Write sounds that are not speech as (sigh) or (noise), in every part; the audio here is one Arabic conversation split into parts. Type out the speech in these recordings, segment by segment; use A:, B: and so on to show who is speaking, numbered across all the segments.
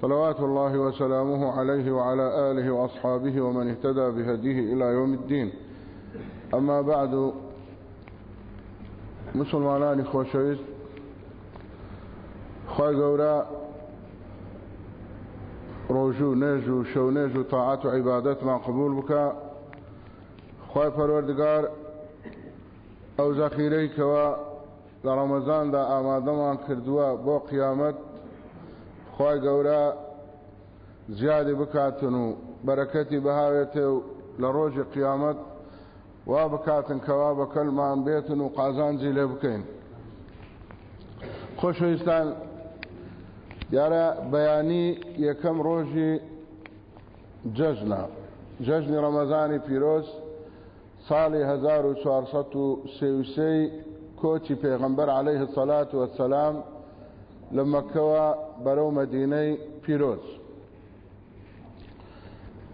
A: صلوات الله وسلامه عليه وعلى آله وأصحابه ومن اهتدى بهديه إلى يوم الدين. أما بعد موسڵمانانی خۆشەویست خوای گەورە ڕۆژوو نوێژ و شەونوێژ و طاعات و عیباداتمان قبوڵ بکا خوای پەروەردگار ئەو زەخیرەی کە وا لە ڕەمەزاندا ئامادەمان کردووە بۆ قیامەت خوای گەورە زیادی بکاتن و بەرەکەتی بەهاوێتێ و لە ڕۆژی قیامەت وا بکاتن کەوا بە کەلمان بێتن و قازانجی لێ بکەین. خۆشویستان. یارە بەیانی یەکەم ڕۆژی جەژنە. جەژنی ڕەمەزانی پیرۆز ساڵی 1940 کۆچی پێغمبەر عليه سەلات وەسەسلام لما كوا برو مديني بيروز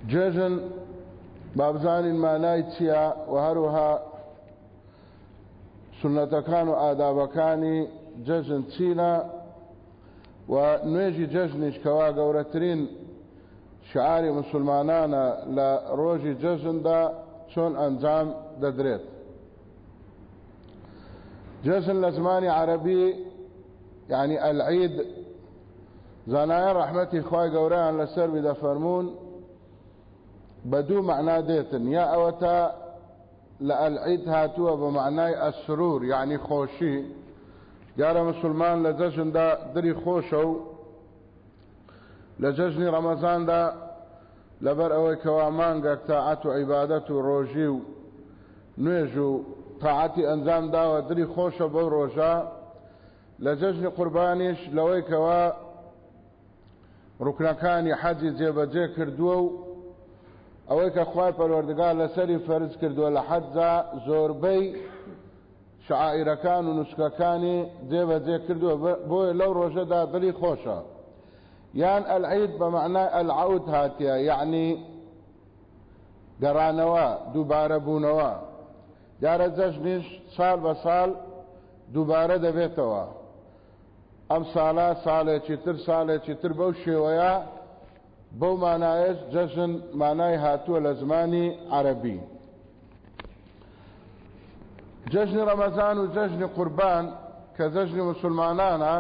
A: ججن بابزان مانای چیە و هەروها سنەتەکان و ئادابەکانی جەژن چینە و نوێژی جەژنیش کەوا گەورەترین شعاری مسلمانانە لە ڕۆژی جەژندا چۆن ئەنجام دەدرێت جەژن لە زمانی عەربی يعني العيد زانایان ڕەحمەتی خوای گەورەیان لەسەر بێ دەفەرموون بە دوو مەعنا دێتن یا ئەوەتا لە العيد هاتووە بمعنى السرور یەعنی خۆشی جارێ موسڵمان لە جەژندا دڵی خۆشە و لە جەژنی ڕەمەزاندا لەبەر ئەوەی کە وا مانگێک طاعەت عیبادەت ڕۆژووی نوێژ و طاعەتی ئەنجام داوە دڵی خۆشە بەو ڕۆژە لە جەژنی قوربانیش لەوەی کە وا ڕوکنەکانی حەجی جێبەجێ کردووە ئەوەی کە خوای پەروەردگار لەسەری فەرز کردووە لە حەجا زۆربەی شعائرەکان و نوسکەکانی جێبەجێ کردووە. بۆیە لەو ڕۆژەدا دڵی خۆشە. یان العيد بە مەعنای العود هاتیە یعنی گەڕانەوە دووبارە بوونەوە. جارە جەژنیش ساڵ بە ساڵ دووبارە دەبێتەوە. ئەم ساڵە ساڵێکی تر ساڵێکی تر بەو شێوەیە بەو مانایش جەژن مانای هاتووە لە زمانی عەربی جەژنی ڕەمەزان و جەژنی قوربان کە جەژنی مسلمانانە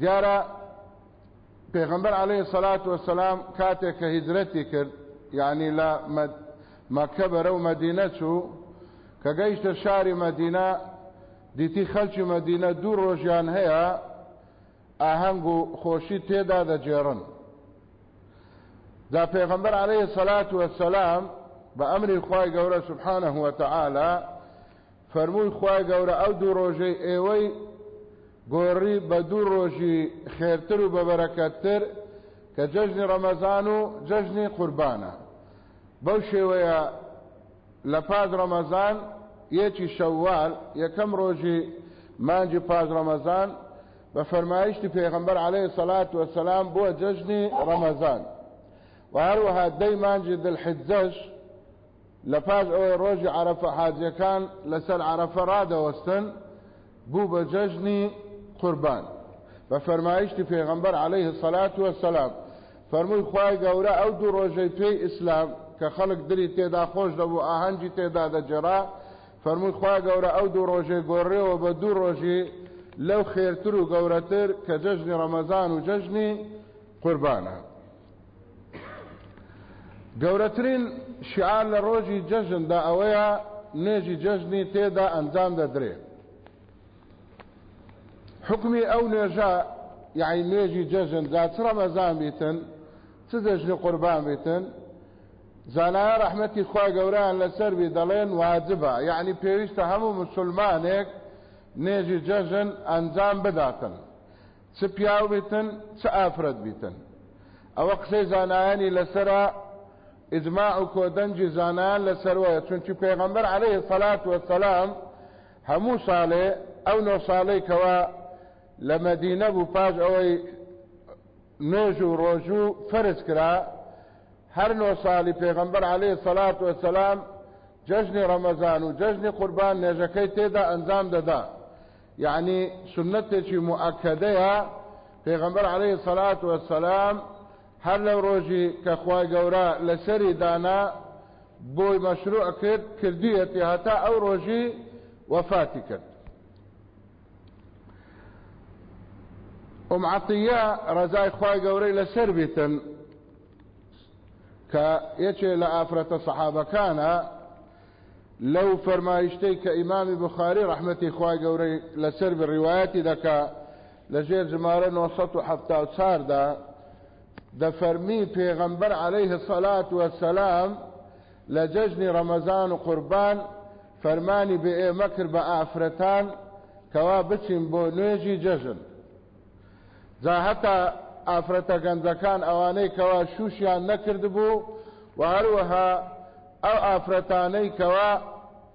A: دیارە پێغەمبەر عليه الصلاة والسلام کاتێک کە هیجرەتی کرد یعنی لە مەکە بەرەو مەدینە چوو کە گەیشتە شاری مەدینە دیتی خەلکی مەدینە دوو ڕۆژیان هەیە ئاهەنگ و خۆشی تێدا دەگێڕن جا پێغەمبەر عليه الصلاة والسلام بە ئەمری خوای گەورە سبحانه وتعالى فەرمووی خوای گەورە ئەو دوو ڕۆژی ئێوەی قوري بدو روجي خيرتر وببركتر كججن رمضان ججن قربانا بوشي ويا لپاز يچي شوال يكم روجي مانجي پاز رمضان بفرمايشتي پیغمبر عليه الصلاة والسلام بۆ جەژنی ڕەمەزان و هەروەها دایمە جەژنی حاجیان لە پاش ئەو ڕۆژی عەرەفە حاجیەکان لەسەر عەرەفە ڕادەوەستن بۆ جەژنی قوربان بە فەرمایشتی پێغەمبەر عليه الصلاة والسلام فەرمووی خوای گەورە ئەو دوو ڕۆژی پێش ئیسلام کە خەڵک دڵی تێدا خۆش دەبوو فەرمووی خوا گەورە ئەو دوو ڕۆژێ گۆڕێەوە بە دوو ڕۆژی لەو خێرتر و گەورەتر کە جەژنی ڕەمەزان و جەژنی قوربانە. گەورەترین شعار لە ڕۆژی جەژندا ئەوەیە نێژی جەژنی تێدا ئەنجام دەدرێت حکمی ئەو نێژە یعنی نێژی جەژن دا چ ڕەمەزان بیتن چ جەژنی قوربان بیتن؟ زانایە ڕەحمەتی خوای گەورەیان لەسەروی دەڵێن واجبە یعنی پێویستە هەموو مسلمانێک نێژی جەژن ئەنجام بداتن. چ پیاو بیتن چ ئافرەت بیتن. ئەوە قسەی زانایانی لەسرە ئجماع و کۆدەنجی پێغەمبەر عليه سەلات وەسەلام هەموو ساڵێ ئەو نۆ ساڵەی کەوا لە مەدینە بوو پاش ئەوەی نوێژ و ڕۆژوو کرا. هەر نۆ ساڵی پێغەمبەر عليه سەلات وەسەلام جەژنی ڕەمەزان و جەژنی قوربان نێژەکەی تێدا ئەنجام دەدا یعنی سنتێکی مؤکدەیە پێغەمبەر عليه سەلات وەسەلام هەر لەو ڕۆژی کە خوای گەورە لەسەری دانا بۆی مەشروع کرد کردیەتی هەتا ئەو ڕۆژی وفاتی کرد. ئەم عەتیە ڕەزای خوای گەورەی لەسەر بیتن. کە یەکێ لە ئافرەتە سەحابەکانە لەو فەرمایشتەی کە ئیمامی بخاری ڕەحمەتی خوای گەورەی لەسەر بڕیوایەتی دەکا لەژێر ژمارە 1970 دا دەفەرمی پێغەمبەر عليه الصلاة والسلام لە جەژنی ڕەمەزان و قوربان فەرمانی بە ئێمە کرد بە ئافرەتان کەوا بچین بۆ نوێژی جەژن. جا هەتا ئافرەتە گەنجەکان ئەوانەی کەوا شووشیان نەکرد بوو و هەروەها ئەو ئافرەتانەی کەوا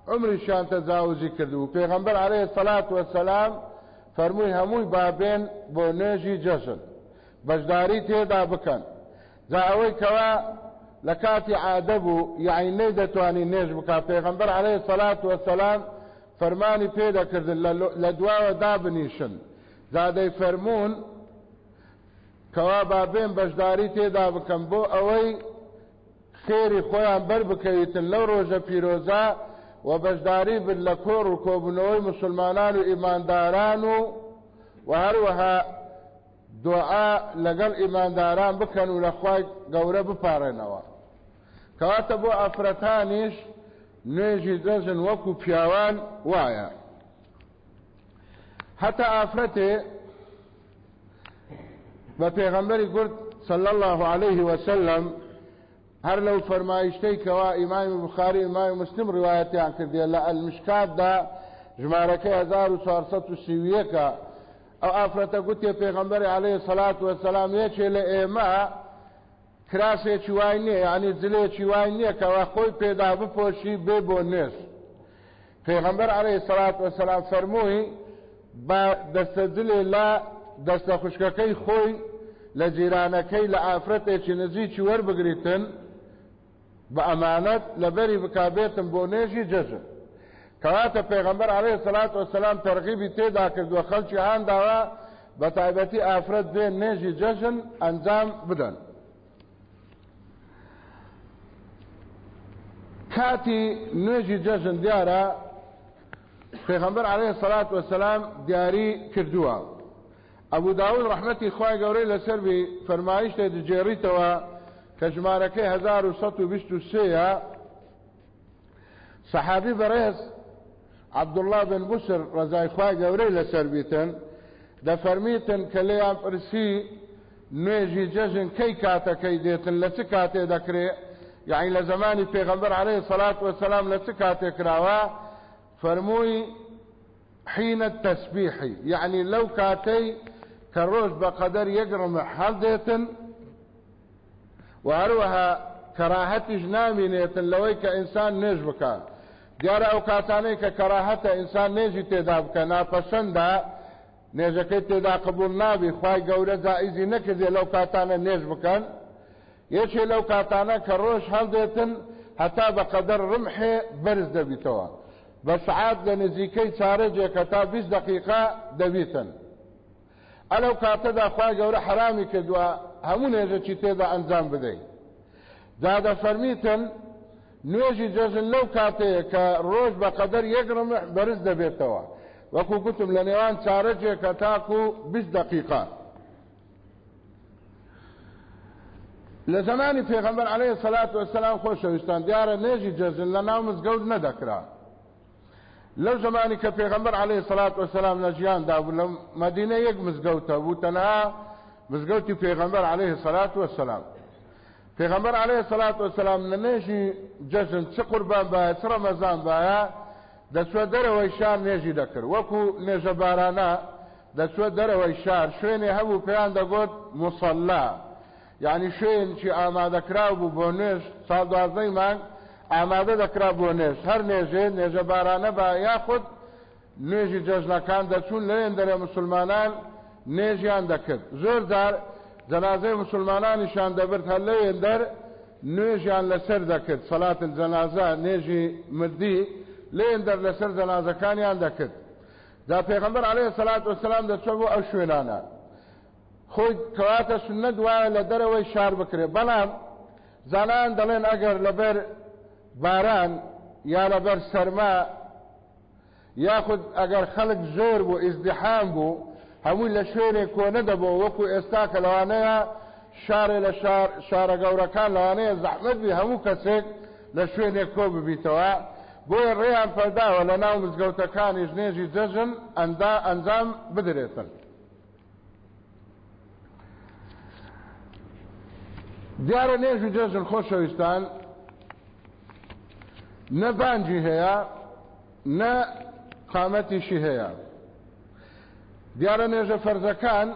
A: عمریشان تەجاوزی کردبوو پێغەمبەر عليه سەلات وەسەلام فەرمووی هەمووی بابێن بۆ نوێژی جەژن. بەشداری تێدا بکەن. جا ئەوەی کەوا لە کاتی عادە بوو یعنی نەی دەتوانی نێژ بکە پێغەمبەر عليه سەلات وەسەلام فەرمانی پێدەکردن لە دواوە دابنیشن. زادەی فەرمونون کەوا بابێن بەشداری تێدا بکەم بۆ ئەوەی خێری خۆیان بەر بکەویتن لەو ڕۆژە پیرۆزە و بەشداری بن لە کۆڕ و کۆبنەوەی مسلمانان و ئیمانداران و و هەروەها دوعا لەگەڵ ئیمانداران بکەن و لە خوای گەورە بپارێنەوە. کەواتە بۆ ئەفرەتانیش نوێژی دەژن وەکو پیاوان وایە. هەتا ئافرەتێ بە پێغەمبەری گورد صلى الله عليه وسلم هەر لەو فەرمایشتەی کەوا ئیمامی بخاری ئیمامی مسلم ڕوایەتیان کردێ لە ئەلمشکاتدا ژمارەکەی 1430کە ئەو ئافرەتە گوتێ پێغەمبەری عليه سەلات وەسەلام یەکێ لە ئێمە کراسێکی وای نییە ینی جلێکی وای نییە کەوا خۆی پێدا بپۆشی بێ بۆ نێش پێغەمبەر عليه سەلات وەسەلام فەرمووی بە دەستە جلێ لا دەستە خوشکەکەی خۆی لە جیرانەکەی لە ئافرەتێکی نزیکی وەربگریتن بە ئەمانەت لەبەری بکابێتم بۆ نێژی جەژن. کەواتە پێغەمبەر عليه سلات وسلام تەرغیبی تێدا کردووە خەڵکی هانداوە بە تایبەتی ئافرەت بێ نێژی جەژن ئەنجام بدەن. کاتی نوێژی جەژن دیارە پێغەمبەر عليه سلات وسلام دیاری کردووە. ئەبوو داود ڕحمەتی خوای گەورەی لەسەر بی فەرمایشتە دجێڕیتەوە کە ژمارەکەی 1920 سەحابی بەڕێز عبدالله بن بسر ڕزای خوای گەورەی لەسەر بیتن دەفەرمیتن کە لێیان پرسی نوێژی جەژن کەی کاتەکەی دێتن لە چ کاتێ دەکرێ؟ یعنی لە زمانی پێغەمبەر عليه سەلات وسلام لە چ کاتێ کراوە؟ فەرمووی حینە تەسبیحی یعنی لەو کاتەی کە ڕۆژ بە قەدەر یەکڕمە هەڵدێتن و هەروەها کەراهەتیش نامینێتن لەوەی کە ئینسان نێژ بکات دیارە ئەو کاتانەی کە کەراهەتە ئینسان نێژی تێدا بکە ناپەسەندا نێژەکەی تێدا قبول نابی خی گەورە جائیزی نەکردێ لەو کاتانە نێژ بکەن یەکێ لەو کاتانە کە ڕۆژ هەڵدێتن هەتا بە قەدەر ڕمحێ بەرز دەبیتەوە بە سعات لە نزیکەی چارەجێکە تا 20 دقیقا دەبیتن ئەلەو کاتەدا خی گەورە حرامی کردووە هەموو نێژەکی تێدا ئەنجام بدەیت دادە فەرمیتن نوێژی جەژن لەو کاتەیە کە ڕۆژ بە قەدەر یەک ڕمح بەرز دەبێتەوە وەکو گوتم لە نێوان چارەجێکە تاکو 20 دقیقا لە زمانی پێغەمبەر عليه سەلات وسلام خۆشەویستان دیارە نێژی جەزن لە ناو مزگەوت نەدەکرا لەو زمانی کە پێغەمبەر عليه سەلات وسلام لە ژیاندا بوو لە مدینە یەک مزگەوتە بوو تەنها مزگەوتی پێغەمبەر عليه سەلات وسلام پێغەمبەر عليه سەلات وسلام لە نێژی جەژن چ قوربان باە چ ڕەمەزان باە دەچوە دەرەوەی شار نێژی دەکرد وەکو نێژە بارانە دەچوە دەرەوەی شار. شوێنێ هەبوو پێیان دەگوت مسللا یعنی شوێنی ئامادەکراو بوو بۆ نوێژ ساڵ دوازدەی مانگ ئامادە دەکرا بۆ نێژ. هەر نێژێ نێژە بارانە بە یاخود نوێژی جەژنەکان دەچوون لەێن دەرێ مسلمانان نێژیان دەکرد. زۆر جار جەنازەی مسلمانانیشان دەبرد هەر لەوێن دەر نوێژیان لەسەر دەکرد. سەلات جەنازە نێژی مردی لێن دەر لەسەر جەنازەکانیان دەکرد. دا پێغمبەر عليه الصلاة والسلام دەچۆ بۆ ئەو شوێنانە. خۆی کەواتە سنە دوایە لە دەرەوەی شار بکرێ. بەڵام زانان دەڵێن ئەگەر لەبەر باران یا لەبەر سەرما یاخود ئەگەر خەڵک زۆر بوو ئیزدیحام بوو هەمووی لە شوێنێک کۆنە دەبەوە وەکو ئێستا کە لەوانەیە شارێ لە شارە گەورەکان لەوانەیە زەحمت بی هەموو کەسێک لە شوێنێک کۆ ببیتەوە. بۆیە ڕێیان پەرداوە لە ناو مزگەوتەکانی ژنێژی جەژن ئەندا ئەنجام بدرێتن. دیارە نێژ و جەژن خۆشەویستان. نە بانجی هەیە نە قامەتیشی هەیە. دیارە نێژە فەرزەکان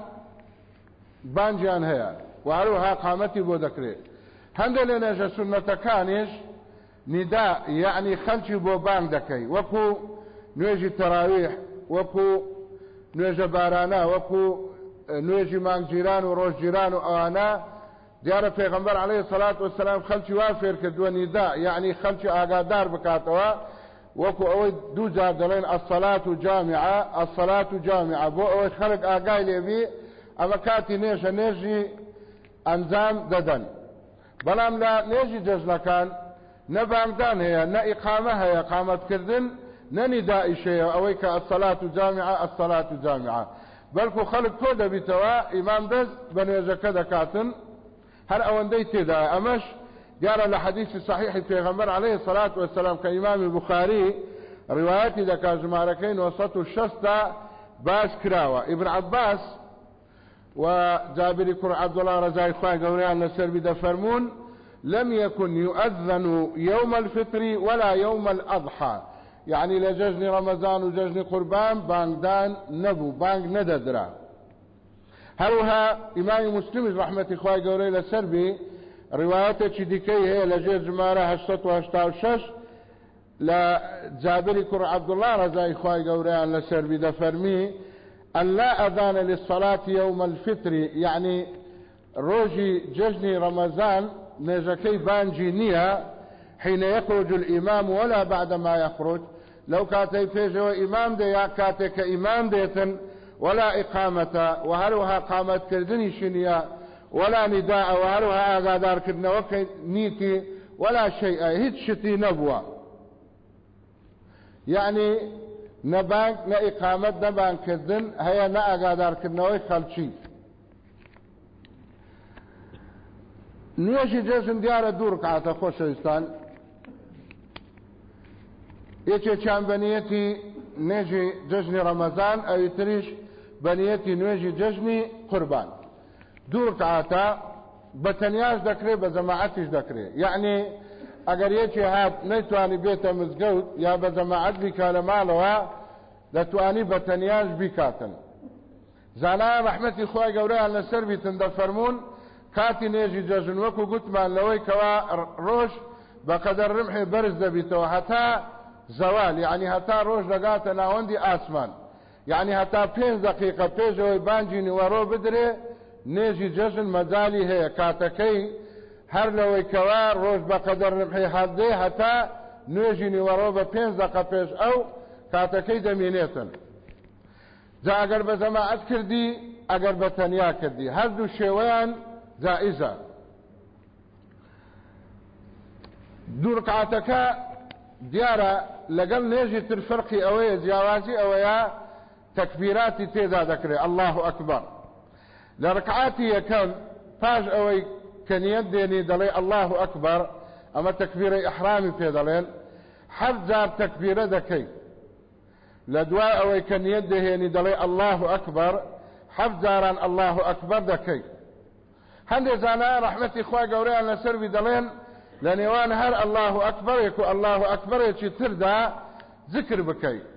A: بانجیان هەیە. و هەروها قامەتی بۆ دەکرێت هەندێک لە نێژە سنەتەکانیش نیدا یعنی خەلکی بۆ بانگ دەکەی. وەکو نوێژی تەراویح وەکو نوێژە بارانە وەکو نوێژی مانگگیران و ڕۆژگیران و ئەوانە دیارە پێغمبەر عليه الصلاة والسلام خەلکی وا فێر کردووە نیدا یعنی خەلکی ئاگادار بکاتەوە وەکو ئەوەی دوو جار دەڵێن الصلاة جامعة الصلاة جامعة. بۆ ئەوەی خەڵک ئاگای لێبی ئەمە کاتی نێژە نێژی ئەنجام دەدەن. بەڵام لە نێژی جەژنەکان نەبانگدان هەیە نە ئیقامە هەیە قامەتکردن نەنی دائیشەیە ئەوەی کە ئەسەلات و جامعە ئەسەلات و جامعە. بەڵکو خەڵک تۆ دەبیتەوە ئیمام دەست بە نێژەکە دەکاتن. هەر ئەوەندەی تێدا ئەمەش دیارە لە حەدیثی صحیحی پێغەمبەر عليه الصلاة والسلام ئیمامی بخاری ڕواەتی دەکا ژمارەکەی 960 تا باش کراوە ابن عباس و جابری کوڕ عبدالله ڕزای خوای گەوریان لەسەر دەفەرمونون لم يكن يؤذن يوم الفطر ولا يوم الأضحى. يعني لججن رمضان وججن قربان بانگدان نبو بانگ نددرا. هەروها ئیمامی مسلمیش ڕحمەتی خوای گەورەی لەسەر بی ڕواەتێکی دیکەی هەیە لە ژێر ژمارە 1986 لە جابری کوڕ عبدالله ڕزای خوای گەورەیان لەسەر بی دەفەرمی أن لا أذان للصلاة يوم الفطر یەعنی ڕۆژی جەژنی ڕەمەزان نێژەکەی بانگی نییە حين يخرج الإمام ولا بعد ما يخرج. لەو کاتی پێش ئیمام دێ یا کاتێ کە ئیمام دێتن ولا إقامة وهەروەها قامەت کردنیش نییە ولا نداء وهەروەها ئاگادار کردنەوەکەی نیەتی ولا شيء هيت شتي نبوة. يعني نبانك نا إقامت نبان كردن هيا نا أغادار كدنا وخلشي نوێژی جەژن دیارە دوور کاتە خۆشەویستان. یەکێکیان بەنیەتی نێژی جەژنی ڕەمەزان ئەوی تریش بەنیەتی نوێژی جەژنی قوربان. دوور کاتە بە تەنیاش دەکرێت بە جەماعەتیش دەکرێت یعنی ئەگەر یەکی هات نەیتوانی بێتە مزگەوت یا بە جەماعەت بیکا لە ماڵەوە دەتوانی بە تەنیاش بیکاتن. زانایە ڕەحمەتی خۆی گەورەیان لەسەر بیتن دەفەرمونون کاتی نێژی جەژن وەکو گوتمان لەوەی کەوا ڕۆژ بەقەدەر ڕمحێ بەرز دەبیتەوە هەتا زەوال یعنی هەتا ڕۆژ دەگاتە ناوەندی ئاسمان. یعنی هەتا پێنج دقیقە پێشەوەی بانجی نیوەڕۆ بدرێ نێژی جەژن مەجای هەیە کاتەکەی هەر لەوەی کەوا ڕۆژ بەقەدەر ڕمحی هەردێ هەتا نوێژی نیوەڕۆ بە پێنج دقە پێش ئەو کاتەکەی دەمێنێتن جا ئەگەر بە زەماعەت کردی ئەگەر بە تەنیا کردی. هەردوو شێوەیان جائزە. دوورقاتەکە دیارە لەگەڵ نێژی تر فەرقی ئەوەیە جیاوازی ئەوەیە تەکبیراتی تێدا دەکرێت الله لە ڕکعاتی یەکەم پاش ئەوەی کەنیەت دێنی دەڵێ الله ئەکبەر ئەمە تەکبیرەی ئەحرامی پێ دەڵێن حەر جار دەکەی لە دوای ئەوەی کەنیەت دەهێنی دەڵێ الله ئەکبەر حەف جاران الله ئەکبەر دەکەی هەندێک زانە ڕحمەتی خوا گەورەیان لەسەروی دەڵێن لە نێوان هەر الله ئەکبەرێک و الله ئەکبەرێکی تردا ذکر بکەیت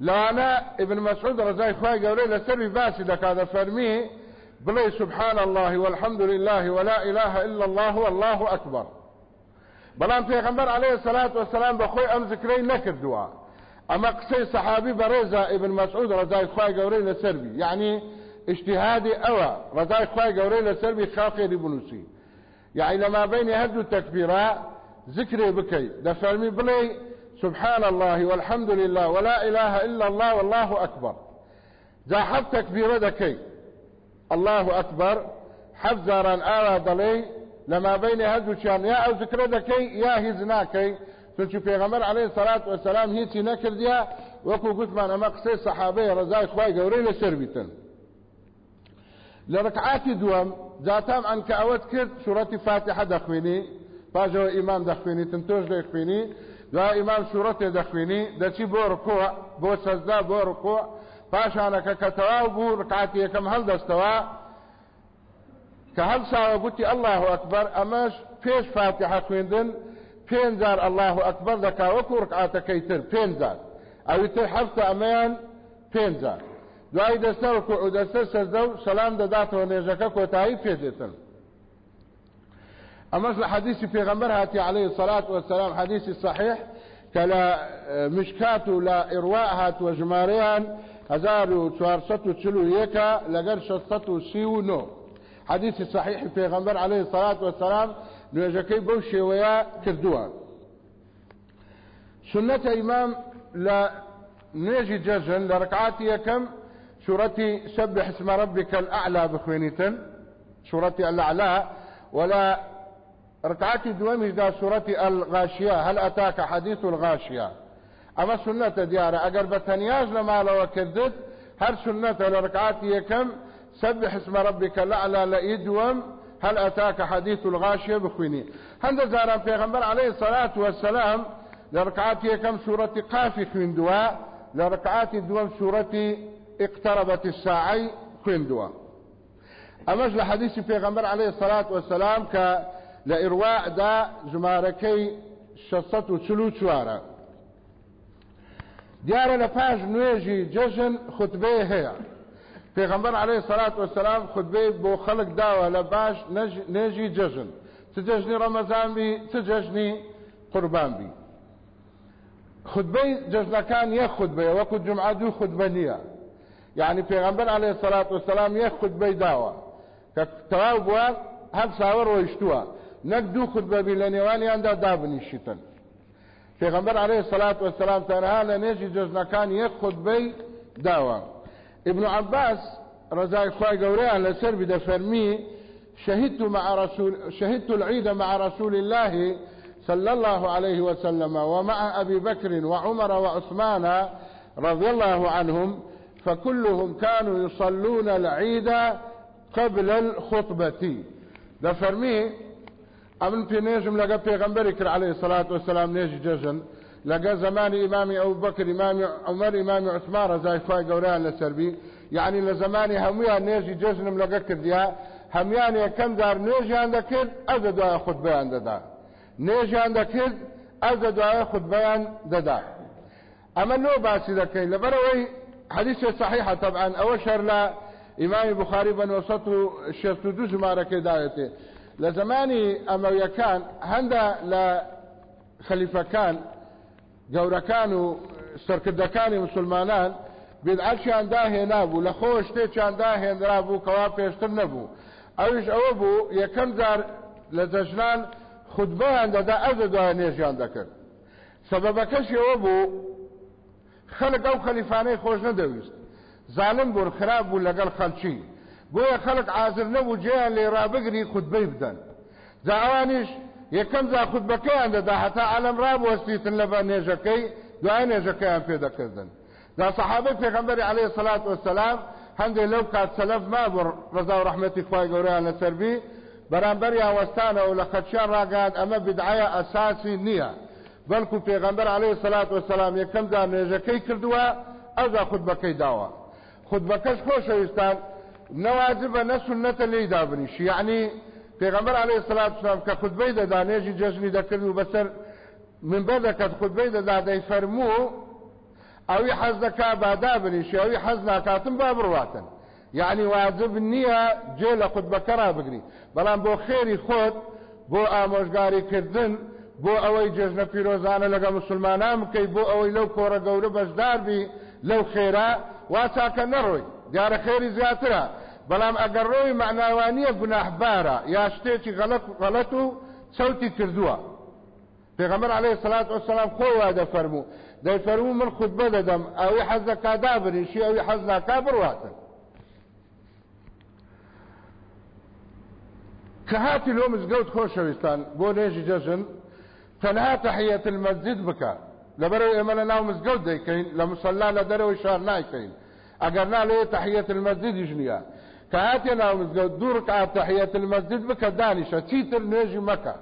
A: لەوانە ابن مەسعود ڕزای خوای گەورەی لەسەروی باسی دەکاتە فەرمی بلي سبحان الله والحمد لله ولا إله إلا الله والله أكبر. بلان پیغمبر عليه الصلاة والسلام بخوي أم ذكري نكردوا أما قصي صحابي بريزة ابن مسعود رضاي خواهي قوري لسربي يعني اجتهادي أوى رضاي خواهي قوري لسربي خاقي لبنوسي يعني لما بين هدو التكبيرات ذكري بكي دفرمي بلي سبحان الله والحمد لله ولا إله إلا الله والله أكبر. جا تكبير دكي. الله أكبر. حب زاران آلا ضلي لما بين هدو شان يا أو ذكر دكي يا هزناكي. چونچو پیغمبر عليه الصلاة والسلام هیچی نکردیا. وەکو گوتمان ئەمە قسەی سەحابەیە ڕزای خی گەورەی لەسەر بیتن. لە ڕکعاتی دووەم جاتام ئەنکە ئەوەت کرد سوورەتی فاتحە دەخوێنی پاژەوە ئیمام دەخوێنیتن دوا ئیمام سوورەتێ دەخوێنی دەچی بۆ ڕکوع بۆ سەزدا بۆ ڕکوع پاشانەکە کە تەواو بوو ڕکعاتی یەکەم هەڵدەستەوە. کە هەڵ ساوە گوتی الله أكبر ئەمەش پێش فاتحە خوێندن پێنجار الله أكبر دەکا وەکو ڕکعاتەکەی تر پێنجار. ئەوی تر هەفتە ئەمەیان پێنجار. دوای دەستە و دەستە سەزدە و سەلام دەداتەوە نێژەکە کۆتایی پێدێتن أمثل حديث في غمر هاتي عليه الصلاة والسلام حديث صحيح كلا مشكات لا إرواء هات وجماريان هزار توارستو تشلو يكا لقر شستو سيو نو. حديث صحيح في غمر عليه الصلاة والسلام نوجكي بوشي ويا كردوان سنەتە ئیمام لە نێژی جەژن لە ڕکعاتی یەکەم سوورەتی سبح اسم ربك الأعلى بخوێنیتن سوورەتی الأعلى وە لە ڕکعاتی دووەمیش دا سورة الغاشية. هل أتاك حديث الغاشية؟ أما سنة ديارة أقر بتنياج لما لو كدت هل سنة لركعتي يكم؟ سبح اسم ربك الأعلى لإدوم هل أتاك حديث الغاشية بخوێنی؟ هند زاران پیغمبر عليه الصلاة والسلام لركعتي يكم سورة قافي خوين دوا لركعتي دوام سورة اقتربت الساعي خوين دوا. أمش لحديث پیغمبر عليه الصلاة والسلام ك لە ئێڕوادا ژمارەکەی 640 چوارە. دیارە لە پاش نوێژی جەژن خوتبەیە هەیە. پێغمبەر عليه سەلات وسلام خوتبەی بۆ خەڵک داوە لە باش نێژی جەژن. چ جەژنی ڕەمەزان بی چ جەژنی قوربان بی. خطبەی جەژنەکان یەک خطبەیە وەکو جمعە دوو خطبە نییە. یعنی پێغمبەر عليه وسلام یەک خطبەی داوە. کە تەواو بووە هەر ساوە ڕۆیشتووە نەک دوو خودبەبی لە نێوانیاندا دابنیشتن پێغمبەر عليه الصلاة والسلام تەنها لە نێژی جۆزنەکان یەک خودبەی داوە ابن عباس رضاي خواهي قوريان لسر بدفرمي شهدت مع رسول شهدت العيد مع رسول الله صلى الله عليه وسلم ومع أبي بكر وعمر وعثمان رضي الله عنهم فكلهم كانوا يصلون العيد قبل الخطبة. دفرمي ئەمن پێ نێژم لەگە پێغمبەری کرد عليه سلاات وسلام نێژی جەژن لەگە زمانی ئیمامی ئەو بەکر ئیمامی عمەر ئیمامی عثمان خی گەوریان لەسەربی یعنی لە زمانی هەمویان نێژی جەژنم لەگە کردیا هەمیان یەکەم دار نێژیان دەکرد ئەو دە دوایە خودبیان دەدا نێژیان دەکرد ئەو دە دوایە خودبیان دەدا ئەمە نۆ باسی دەکەین لەبەرەوەی حديث صحيحة طبعا. أو شر لا إمام بخاري بن وسط شرط دو زمارة دايته لە زمانی ئەمەویەکان هەندە لە خەلیفەکان گەورەکان و سەرکردەکانی مسلمانان بدعەتیان داهێنا بوو لە خۆ شتێکیان داهێنرا بوو کەوا پێشتر نەبوو. ئەوش ئەوە بوو یەکەم جار لە جەژنان خودبەیان دەدا ئەز دوای نێژیان دەکرد. سەبەبەکەشی ئەوە بوو خەلک ئەو خەلیفانەی خۆش نەدەویست. زانم بوون خراپ بوو لەگەڵ خەلچی. بۆیە خەڵک ئازر نەبوو جێیان لێ ڕابگری خودبەی بدەن. جا ئەوانیش یەکەم جا خودبەکەیان دەدا هەتا ئەلم ڕابوەستیتن لە بە نێژەکەی دوای نێژەکەیان پێ دەکردن. دا سەحابەی پێغەمبەری عەلەیهی سەلات وەسەلام هەندێک لەو کات سەلەف مابڕ ڕەزا و ڕەحمەتی خوای گەورەیان لەسەربی بەرامبەریان وەستانە و لە خەرچیان ڕاگەاند ئەمە بدعایە ئەساسی نییە. بەڵکو پێغەمبەر عەلەیهی سەلات وەسەلام یەکەم جا نێژەکەی کردووە ئەوجا خودبەکەی داوە. خودبەکەش خۆشەویستان نواجبە نە سنەتە لێی دابنیش یعنی پێغەمبەر عەلەیهی سەلات وسلام کە خودبەی دەدا نێژی جەژنی دەکرد و بەسەر منبەر دەکەت خودبەی دەدا دەیفەرموو ئەوی حەز دەکا بادابنیش ئەوی حەز ناکاتم با بڕواتن. یعنی واجب نییە جێ لە خود بەکەرا بگری. بەڵام بۆ خێری خۆت بۆ ئامۆژگاریکردن بۆ ئەوەی جێژنە پیرۆزانە لەگە مسلمانان بکەیت بۆ ئەوەی لەو کۆرە گەورە بەشداربی لەو خێرا وا چاکە نەڕۆی. دیارە خێری زیاترە. بەڵام ئەگەر ڕۆی معناوانیە گوناحبارە یا شتێکی غەڵەت و چەوتی کردووە. پێغەمبەر عليه الصلاة والسلام خۆ وا دەفەرموو. دەیفەرموو من خودبە دەدەم. ئەوی حەز دەکا دابریشی ئەوی حەز ناکا بڕواتن کە هاتی لۆ مزگەوت خۆشەویستان بۆ نێژی جەژن تەنها تەحیەت المەسجد بکە. ئێمە لە ناو مزگەوت دەیکەین لە مسللا لە دەرەوەی شار نایکەین ئەگەر نا لێ تەحیەت المەسجدیش نییە کە هاتێ ناو مزگەوت دوو ڕکعات تەحیەت المەسجد بکە دانیشە چیتر نوێژی مەکە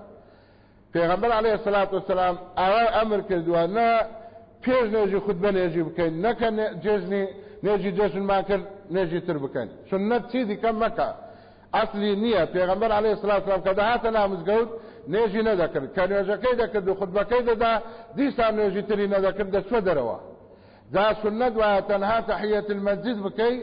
A: پێغەمبەر عليه الصلاة والسلام ئاوا ئەمر کردووە نە پێش نێژی خودبە نێژی بکەین نەکە جێژنی نێژی جێژنمان کرد نێژی تر بکەین سنەت چی دیکە مەکە ئەسلی نییە پێغەمبەر عليه الصلاة والسلام کە دەهاتە ناو مزگەوت نێژی نەدەکرد. کە نوێژەکەی دەکرد و خودبەکەی دەدا دیسان نوێژی تری نەدەکرد دەچوە دەرەوە. دا سنت وایە تەنها تحیەت المەسجد بکەی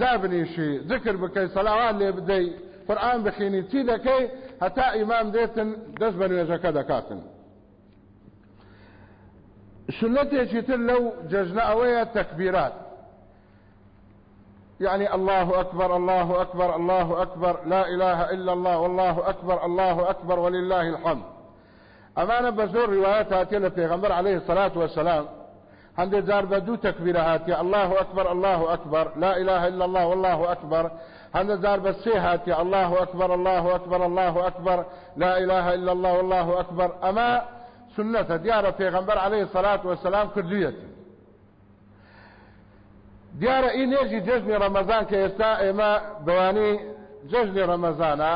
A: دابنیشی ذکر بکەی سەلاوات لێ بدەی. قورآن بخینی چی دەکەی؟ هەتا ئیمام دێتن دەست بە نوێژەکە دەکاتن. سنتێکی تر لەو جەژنە ئەوەیە تەکبیرات. يعني الله أكبر الله أكبر الله أكبر لا إله إلا الله والله أكبر الله أكبر ولله الحمد. أمانة بزور روايات هاتي پیغمبر عليه الصلاة والسلام. هەندێک جار بە دوو تەکبیرە هاتیە الله أكبر الله أكبر لا إله إلا الله والله أكبر. هەندێک جار بە سێ هاتیە الله أكبر الله أكبر الله أكبر لا إله إلا الله والله أكبر. ئەمە سنەتە دیارە پێغەمبەر عليه الصلاة والسلام کردویەتی دیارە ئی نێژی جژنی ڕەمەزان کە ئێستا ئێمە بەوانی جژنی ڕەمەزانە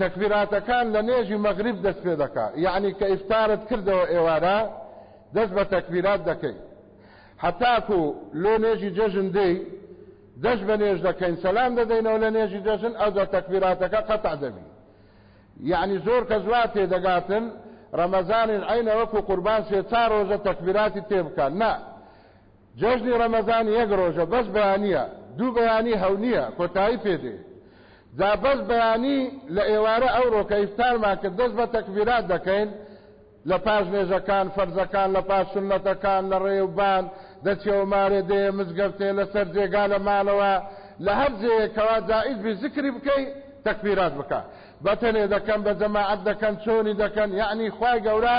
A: تەکبیراتەکان لە نێژی مەغریب دەست پێ دەکات یعنی کە ئیفتارت کردەوە ئێوارە دەست بە تەکبیرات دەکەی. حتاکو لۆ نێژی جەژن دەی دەست بە نێژ دەکەین سەسلام دەدەینەوە لە نێژی جەژن ئەو دە تەکبیراتەکە قەتع دەبی یعنی زۆر کە زوا تێدەگاتن ڕەمەزانین عینە وەکو قوربان سێ چار ڕۆژە تەکبیراتی تێ بکەن نا. جەژنی ڕەمەزان یەک ڕۆژە بەس بەیانە دوو بەیانی هەونیە کۆتایی پێدێ جا بەس بەیانی لە ئێوارە ئەوڕۆ کە ئیفتارمان کرد دەست بە تەکبیرات دەکەین. لە پاش نێژەکان فەرزەکان لە پاش سنەتەکان لە ڕێوبان دەچێەوە مارێ دێ مزگەفتێ لەسەر جێگا لە ماڵەوە. لە هەر جەیەکەوە جائز بی زیکری بکەی تەکبیرات بکە بەتەنێ دەکەن بە جەماعەت دەکەن چۆنی دەکەن یعنی خوای گەورە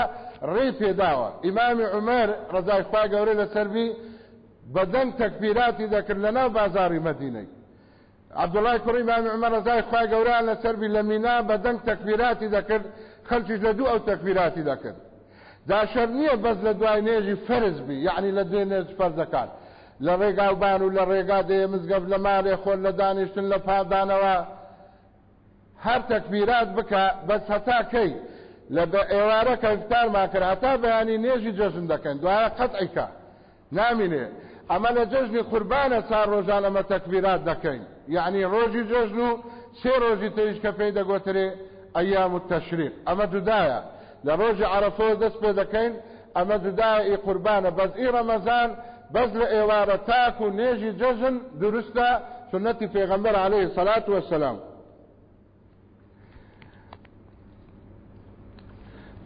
A: ڕێ پێداوە. ئیمامی عمەر ڕزای خوای گەورە لەسەربی بەدەنگ تەکبیراتی دەکرد لە ناو بازاری مەدینەی. عبدوڵای کوڕی ئیمامی عمەر ڕزای خوای گەورە لەسەربی لە مینا بەدەنگ تەکبیراتی دەکرد خەلکیش لە دوو ئەو تەکبیراتی دەکرد. داشەر نییە بەس لە دوای نێژی فەرز بی یعنی لە دوێ نێژ فەرزەکان. لە ڕێگاوبان و لە ڕێگا دێ مزگەف لە مارێ خۆل لە دانیشتن لە پادانەوە. هەر تەکبیرات بکە بەس هەتا کەی. لە بە ئێوارە کە ئفتارمان کرد هەتا بەیانی نێژی جەژن دەکەن دوایە قەت ئەیکا نامینێ ئەمە لە جەژنی قوربانە چار ڕۆژان ئەمە تەکبیرات دەکەین. یعنی ڕۆژی جەژن و سێ ڕۆژی تریش کە پێی دەگوترێ ئەیام التەشریق. ئەمە جودایە لە ڕۆژی عرفۆ دەست پێ دەکەین ئەمە جودایە ئی قوربانە. بەس ئی ڕەمەزان بەس لە ئێوارە تاک و نێژی جەژن دروستە سنەتی پێغەمبەر عليه سەلات وەسەلام.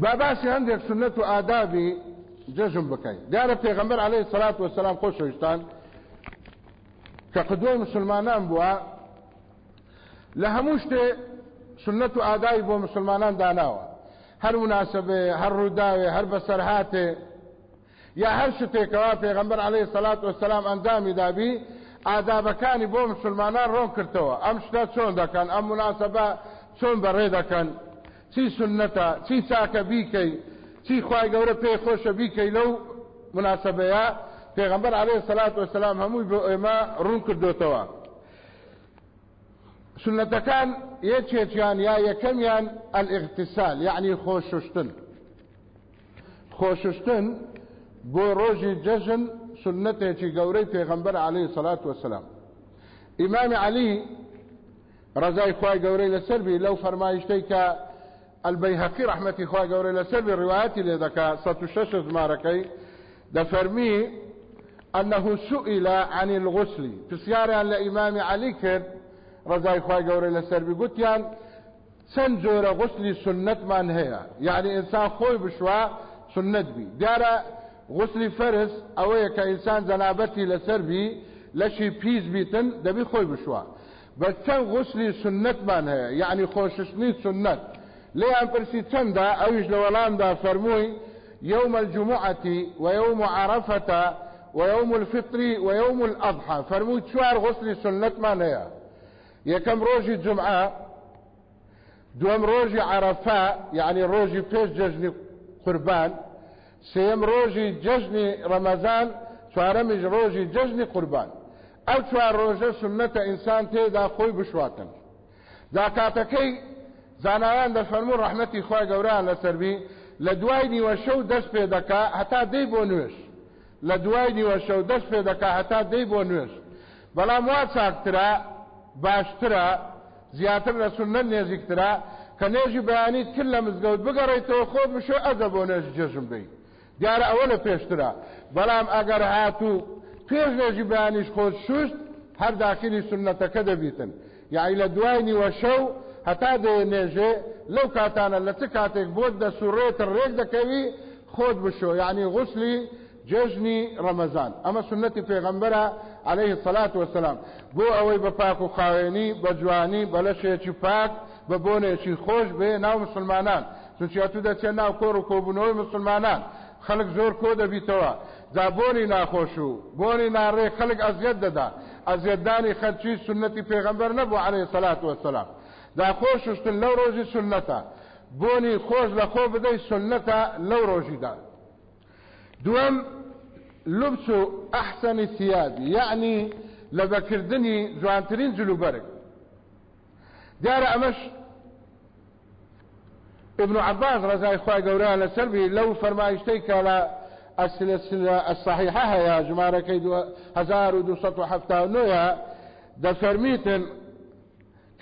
A: با باسی هەندێک سنەت و ئادابی جەژم بکەین. دیارە پێغەمبەر عليه سەلات وەسەلام خۆشەویستان کە قدوەی مسلمانان بووە لە هەموو شتێ سنت و ئادایی بۆ مسلمانان داناوە. هەر مناسبێ هەر ڕووداوێ هەر بەسەرهاتێ یا هەر شتێکەوە پێغەمبەر عليه سەلات وسلام ئەندامی دابی ئادابەکانی بۆ مسلمانان ڕۆن کردەوە. ئەم شتە چۆن دەکەن؟ ئەم مناسبە چۆن بەڕێ دەکەن؟ چی سنەتە چی چاکە بیکەی؟ چی خوای گەورە پێی خۆشە بیکەی لەو مناسبەیە پێغەمبەر عليه سەلات وسلام هەمووی بۆ ئێمە ڕوون کردوتەوە. سنەتەکان یەکێکیان یا یەکەمیان ئەلئغتسال یعنی خۆششتن. خۆششتن بۆ ڕۆژی جەژن سنەتێکی گەورەی پێغەمبەر عليه سەلات وسلام ئیمامی علی ڕزای خوای گەورەی لەسەربی لەو فەرمایشتەی کە البيهقي رحمتي خواه قوري لسبي رواياتي لذكا ستشش زماركي دفرمي أنه سئل عن الغسل. پرسیاریان لە ئیمامی علی کرد ڕزای خی گەورەی لەسەربی گوتیان چەند جۆرە غسلی سنتمان هەیە یعنی ئینسان خۆی بشوە سنت بی دیارە غسلی فەرز ئەوەیە کە ئینسان جەنابەتی لەسەربی لەشی پیس بیتن دەبی خۆی بشوە بە چەند غسلی سنتمان هەیە یعنی خۆششتنی سنت لێیان پرسی چەندە ئەویش لە وەڵامدا فەرمووی يوم الجمعة ويوم عرفة ويوم الفطر ويوم الأضحى. فرموت شوار غسل سنة ما نيا. يكم روجي جمعة دووەم ڕۆژی عەرەفە یەعنی ڕۆژی پێش جەژنی قوربان. سێیەم ڕۆژی جەژنی ڕەمەزان چوارەمیش ڕۆژی جەژنی قوربان. ئەو چوار ڕۆژە سنەتە ئینسان تێدا خۆی بشواتن. زاکاتەکەی زانایان دەفەرمو ڕەحمەتی خۆی گەوران لەسەربی لە دوای نیوە شەو دەست پێ دەکا هەتا دەی بۆ نوێش. لە دوای نیوە شەو دەست پێ دەکا هەتا دەی بۆ نوێش. بەڵام وا چاکترا باشترە زیاتر لە سنەت نێزیکترا کە نێژی بەیانی کرد لە مزگەوت بگەڕێیتەوە خۆت بشۆ ئەدە بۆ نێژ جەژم بی. دیارە ئەوە لە پێشترا. بەڵام ئەگەر هاتوو پێش نێژی بەیانیش خۆت شوشت هەر داخلی سنەتەکە دەبیتن. یعنی لە دوای نیوە شەو هەتا دێ نێژێ لەو کاتانە لە چ کاتێک بۆت دەسوڕێتە ڕێک دەکەوی خۆت بشۆ یعنی غوسلی جێژنی ڕەمەزان ئەمە سنەتی پێغەمبەرە عليه الصلاة والسلام. بۆ ئەوەی بە پاک و خاوێنی بە جوانی بە لەشێکی پاک بە بۆنێکی خۆش بێ ناو مسلمانان. چونچیا تو دەچێت ناو کۆڕ و کۆبوونەوەی مسلمانان. خەڵک زۆر کۆ دەبیتەوە جا بۆنی ناخۆش و بۆنی ناڕێ خەڵک ئەزیەت دەدا ئەزیەتدانی خەرچی سنەتی پێغەمبەر نەبوو عليه الصلاة والسلام. دا خۆششتن لەو ڕۆژی سنەتە بۆنی خۆش لە خۆ بدەی سنەتە لەو ڕۆژیدا دووەم لبس أحسن الثياب یەعنی لەبەرکردنی جوانترین جلوبەرگ دیارە ئەمەش ابن عباس ڕزای خوای گەورەیان لەسەر بی لەو فەرمایشتێکە لە السلسلة الصحيحة یەکی دوو هەزار و دووسەد و حەفتا و نۆیە دەفەرمیتن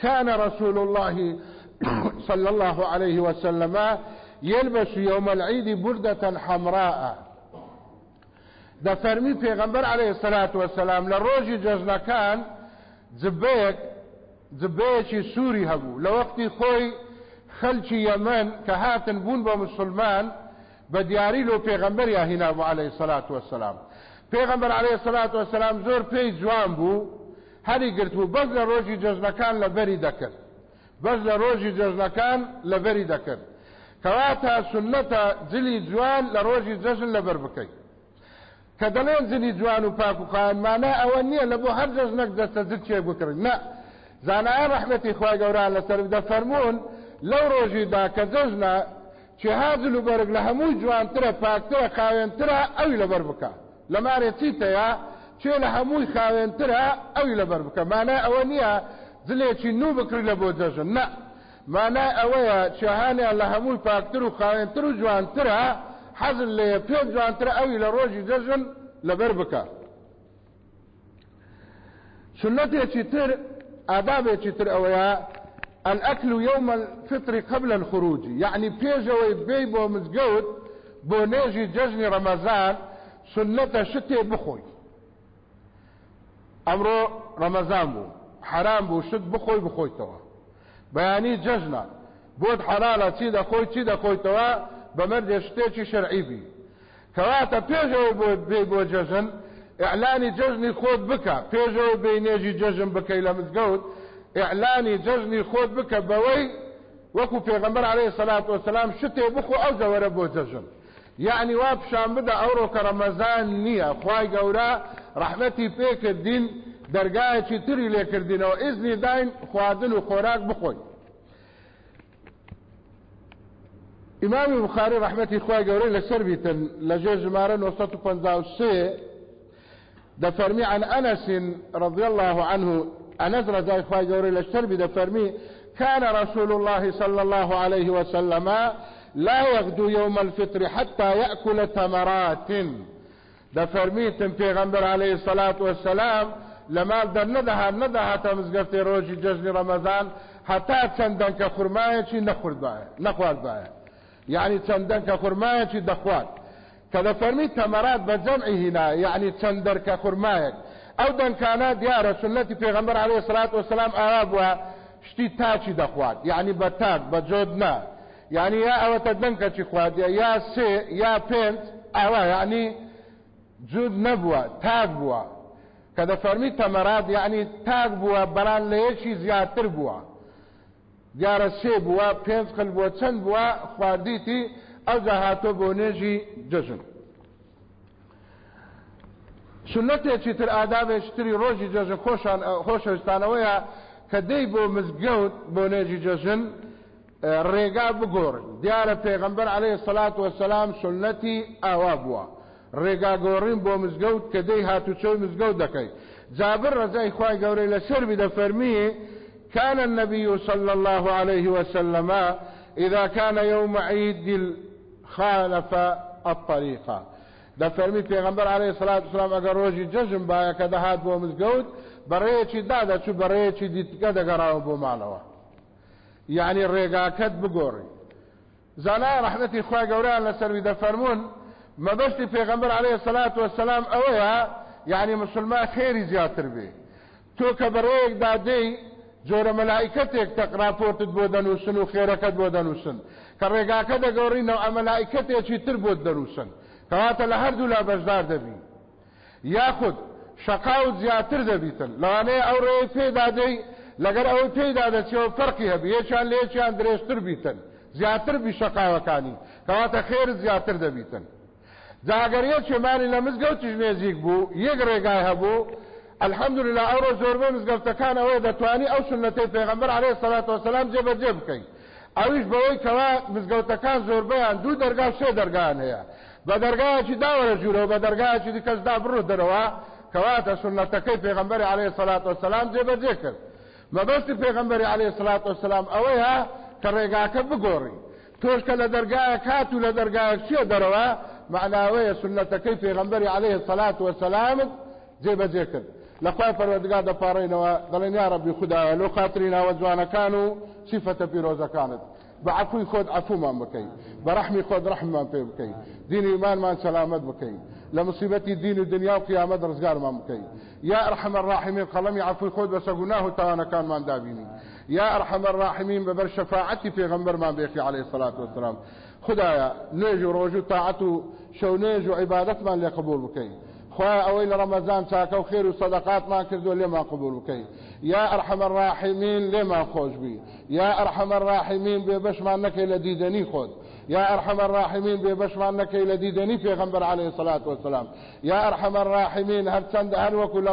A: كان رسول الله (clears throat) صلى الله عليه وسلم يلبس يوم العيد بردة حمراء. دەفەرمی پێغەمبەر عليه الصلاة والسلام لروجي جزنكان جبيك جبيكي سوري هبو. لوقتي خوي خلچی یمن کە هاتن بوون بە مسلمان بە دیاری لۆ پێغەمبەر یا هینابوو عليه الصلاة والسلام. پێغەمبەر عليه الصلاة والسلام زۆر پێی جوان بوو هەری گرتبوو بەس لە ڕۆژی جەژنەکان لە بەری دەکرد. بەس لە ڕۆژی جەژنەکان لە بەری دەکرد. کەواتە سنەتە جلی جوان لە ڕۆژی جەژن لەبەر بکەیت. کە دەڵێن جلی جوان و پاک و خانمانە ئەوە نییە لە بۆ هەر جەژنەک دەستە جچێ بکرد نە زانایان ڕەحمەتی خوای گەوران لەسەر دەفەرمونون لەو ڕۆژیدا کە جەژنە چهازل و بەرگ لە هەمووی جوانترە پاکترە خاوێنترە ئەوی لەبەر بکە. لەمارێ چیتەیە چێ لە هەمووی خاوێنترە ئەوی لەبەر بکە مانای ئەوە نییە جلێکی نوو بکری لە بۆ جەژن نە مانای ئەوەیە چهانیان لە هەمووی پاکتر و خاوێنتر و جوانترە حەزن لێ پێ جوانترە ئەوی لە ڕۆژی جەژن لەبەر بکە سنەتێکی تر ئادابێکی تر ئەوەیە الأكل يوم الفطر قبل الخروج. یەعنی پێش ئەوەی بێی بۆ مزگەوت بو نيجي ججني رمضان سنة شتي بخوي. ئەمڕۆ ڕەمەزان بوو. حرام بوو شت بخۆی بخۆیتەوە. بەیانی جەژنە. بۆت حەرالە چی دەخۆی چی دەخۆیتەوە؟ بەمەردێ شتێکی شەرعیبی کەواتە پێشەوە بۆ بێ بۆ جەژن ئەعلانی جەژنی خۆت بکە. پێشەوە بێ نێژی جەژن بکەی لە مزگەوت. ئەعلانی جەژنی خۆت بکە بەوەی وەکو پێغەمبەر عليه سلاات وسلام شتێ بخۆ ئەو دەوەرە بۆ جەژن. یعنی وا پیشان بدە ئەوڕۆ کە ڕەمەزان نییە. خی گەورە ڕحمەتی پێکردین دەرگایەکی تری لێکردینەوە ئیزنی داین خواردن و خۆراک بخۆی. ئیمامی بخاری ڕحمەتی خی گەورەی لەسەر بیتن لە ژێ ژمارە 1953 دەفەرمی عن أنس رضي الله عنه أنس رضي خواه قوري لشتر بدا فرمي كان رسول الله صلى الله عليه وسلم لا يغدو يوم الفطر حتى يأكل تمرات ده فرميتم پیغمبر عليه الصلاة والسلام لما در ندها حتى چندن که خرمایه چی نخورد باید نخورد باید يعني چندن که خرمایه چی دخواد. کە دەفەرمی تەمەرات بە جەمعی هینا یعنی چەند دەرکە خورمایەک ئەو دەنکانە دیارە سنەتی پێغەمبەر عەلەیهی سەلات وسەلام ئاوا بووە شتی تاچی دەخوات یعنی بە تاک بە جۆدنا یعنی یا ئەوەتە دەنکەچی خواردە یا سێ یا پێنج ئەوە یعنی جود نەبووە تاک بووە. کە دەفەرمی تەمەرات یعنی تاک بووە بەران لە یەکی زیاتر بووە. دیارە سێ بووە پێنج قل بووە چەند بووە خواردیتی ئەو جاهاتۆ بۆ نێژی جەژن سنتێکی تر ئادابێکتری ڕۆژی جەژن خۆشان خۆشەویستانەوەیە کە دەی بۆ مزگەوت بۆ نێژی جەژن ڕێگا بگۆڕن دیارە پێغمبەر عليه سەلات وسلام سنەتی ئاوا بووە. ڕێگا گۆڕین بۆ مزگەوت کە دەی هاتوچەوی مزگەوت دەکەی. جابر ڕزای خوای گەورەی لەسەر بدەفەرمی كان النبي صلى الله عليه وسلم إذا كان يوم عيد خالف الطريقة دەفەرمی پێغمبەر عليه سلات وسلام ئەگەر ڕۆژی جەژم باە کە دەهات بۆ مزگەوت بەڕێیەکی دادەچوو بەڕێیەکی دیتگە دەگەڕاوە بۆ ماڵەوە. یعنی ڕێگاکەت بگۆڕی. زانا ڕحمەتی خوا گەوران لەسەروی دەفەرمونون مەبەستی پێغمبەر عليه سلات وسلام ئەوەیە یعنی مسلمان خێری زیاتر بێ. تۆ کە بەڕێیەک دادەی جۆرە مەلایکەتێک تەقراپۆرتت بۆ دەنووسن و خێرەکەت بۆ دەنووسن. کە ڕێگاکە دەگەڕینەوە ئەمەلایکەتێکی تر بۆ دەنووسن. کەواتە لە هەردوو لا بەشدار دەبی یاخود شەقاوت زیاتر دەبیتن. لەوانەیە ئەو ڕێ پێدادەی لەگەر ئەوەی پێدا دەچێەوە فەرقی هەبی. یەکیان لێکیان درێژتر بیتن. زیاتر بی شەقاوەکانی. کەواتە خێر زیاتر دەبیتن. جاگەریە چێمانی لە مزگەوتیش نێزیک بوو یەک ڕێگای هەبوو الحمدلله ئەوڕۆ زۆربەی مزگەوتەکان ئەوەیە دەتوانی ئەو سنەتەی پێغەمبەر عليه سەلات وسلام جێبەجێ بکەین ئەویش بەوەی کەوا مزگەوتەکان زۆربیان دوو دەرگا سێ دەرگان هەیە بە دەرگایکی داوەرە ژوورەوە بە دەرگایکی دیکەسدا بڕۆ دەرەوە کەواتە سنەتەکەی پێغەمبەری عليه سەلات وسلام جێبەجێ کرد مەبەستی پێغەمبەری عليه سەلات وسلام ئەوەیە کە ڕێگاکە بگۆڕی تۆش کە لە دەرگایە کات و لە دەرگایە چیە دەرەوە معناوەیە سنەتەکەی پێغەمبەری عليه سەلات وسلامت جێبەجێ کرد لەخوای پەروەردگار دەپاڕێنەوە دەڵێن یا ڕەبی خوددایە لۆ خاتری ناوە جوانەکان و سیفەتە پیرۆزەکانت بە عفوی خۆت عفومان بکەی بە ڕەحمی خۆت ڕەحممان پێ بکەی دینی ایمانمان سەلامەت بکەی لە مصیبەتی دین و دنیا و قیامەت ڕزگارمان بکەی یا ئەرحەمە الراحمین قەڵەمی عفوی خۆت بەسە گوناه و تاوانەکانمان دابینی یا ئەرحەمە الراحمین بەبەر شەفاعەتی پێغەمبەرمان بێخی عليه الصلاة والسلام. خدایە نوێژ و ڕۆژ و تاعەت و شەو نوێژ و عیبادەتمان لێ قبول بکەی خوا ئەوەی لە ڕەمەزان چاکە و خێر و سەدەقاتمان کردو لێمان قبول بکەی یا ئەرحەمە الراحمین لێمان خۆش بی یا ئەرحەمە الراحمین بێ بەشمان نەکەی لە دیدەنی خۆت يا أرحم الراحمين ببشمان نكي لديدني في غنبر عليه الصلاة والسلام. يا أرحم الراحمين هل تند هل وكل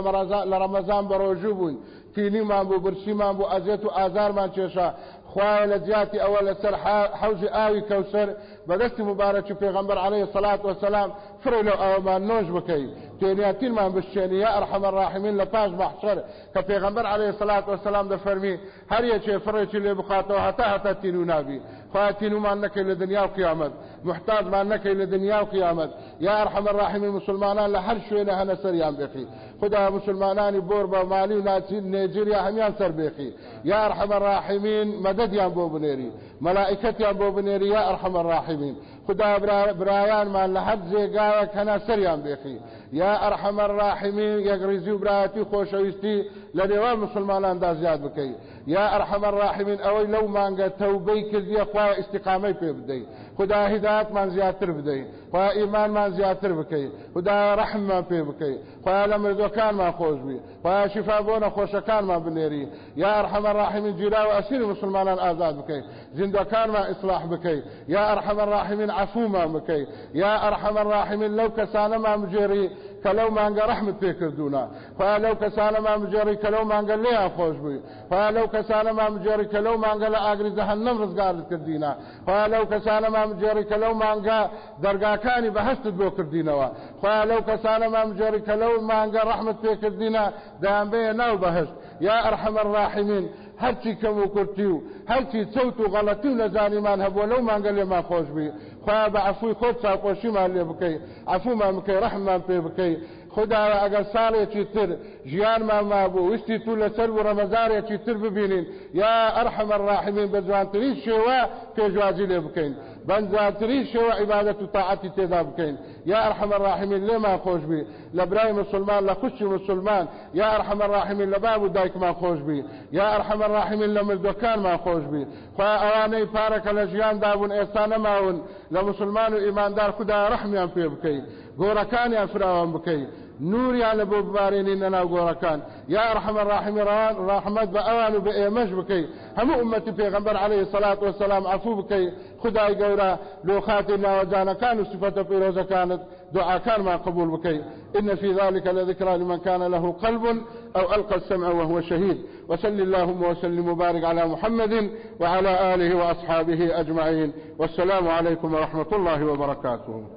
A: لرمضان بروجوبون تینی مان بۆ برسیمان بۆ ئەزیێت و ئازارمان کێشا خوای لە جیاتی ئەوە لەسەر حوزی ئاوی کەوسەر بەدەستی مبارەکی پێغمبەر عليه سلات وسلام فرە لە ئەومان نۆژ بکەی تێنیاتینمان بشتێنی یا ئەرحەمە ڕاحمین لە پاش بەحشەر کە پێغمبەر عليه سلات وسلام دەفەرمی هەر یەکێ فڕێکی لێ بخاتەوە هەتا هەتا تین و نابی. خوای تینومان نەکەی لە دنیا و قیامەت محتاجمان نەکەی لە دنیا و قیامەت یا ئەرحەمە ڕاحمین مسلمانان لە هەر شوێنە هەنە سەریان بێخی خدا مسلمانانی بۆر بە مالی و ناچین نێجیریا هەمیان سەر بێخی یا ئەرحەمە ڕاحمین مەدەدیان بۆ بنێری مەلائکەتیان بۆ بنێری یا ئەرحەمە ڕاحمین خدا برایانمان لە هەر جێگاوە کەنا سەریان بێخی یا ئەرحەمە ڕاحمین یەکریزی و برایەتی خۆشەویستی لە نێوان مسلماناندا زیاد بکەیت یا ئەرحەمە ڕاحمین ئەوەی لەو مانگە تەوبەی کردیە خوا ئیسیقامەی پێ بدەیت خدا هدایەتمان زیاتر بدەیت خوا ئیمانمان زیاتر بکەیت خدا ڕەحممان پێ بکەیت خوا لە مردوەکانمان خۆش بی. خوا شفا بۆ نەخۆشەکانمان بنێری. يا أرحم الراحمين جیرا و ئەسیری مسلمانان ئازاد بکەیت زیندەکانمان ئیسلاح بکەیت يا أرحم الراحمين عفومان بکەیت يا أرحم الراحمين لەو کەسانەمان بجێری. کە لەو مانگە ڕەحمت پێکردوونە خوا لەو کەسانەمان بجێری کە لەو مانگە لێیان خۆش بووی. خوا لەو کەسانەمان بجێری کە لەو مانگە لە ئاگری جەهەنەم ڕزگارت کردینە. خوا لەو کەسانەمان بجێری کە لەو مانگە دەرگاکانی بەهشتت بۆ کردینەوە. خوا لەو کەسانەمان بجێری کە لەو مانگە ڕەحمت پێکردینە دەیان بەیە ناو بەهشت. يا أرحم الراحمين هەرچی کەم و کورتی و هەرچی چەوت و غەڵەتی و نەزانیمان هەبووە لەو مانگە لێمان خۆش بی خوا بە عفوی خۆت چاپۆشیمان لێ بکەی عفومان بکەی ڕەحممان پێ بکەی خدایە ئەگەر ساڵێکی تر ژیانمان مابوو وستی تو لەسەر بوو ڕەمەزانێکی تر ببینین. يا أرحم الراحمين بە جوانترین شێوە پێشوازی لێ بکەین. بە جوانتری شێوە عیبادەت و تاعەتی تێدا بکەین. یا ئەرحەمە ڕاحمین لێمان خۆش بی. لە برای مسلمان لە مسلمان یا ئەرحەمە ڕاحمین لە باب و دایکمان خۆش بی. یا ئەرحەمە ڕاحمین لە مردوەکانمان خۆش بی. خوا ئەوانەی پارەکە لە ژیان دابوون ئێستا نەماون. لە مسلمان و ئیماندار خدا ڕەحمیان پێ بکەیت گۆڕەکانیان فراوان بکەیت نوریان لە بۆ ببارێنی نەناو گۆڕەکان یا ڕحمە ڕاحمی ڕان ڕحمەت بە ئەوان و بە ئێمەش بکەی هەموو ئومەتی پێغەمبەر عليه سەلات وسلام عفو بکەی خدای گەورە لۆخاتی ناوەجانەکان و سفەتە پیرۆزەکانت دعاکانمان قبول بكي. إن في ذلك لذكرى لمن كان له قلب أو ألقى السمع وهو شهيد. وسل اللهم وسلم وبارك على محمد وعلى آله وأصحابه أجمعين. والسلام عليكم ورحمة الله وبركاته.